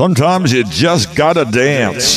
Sometimes you just gotta dance.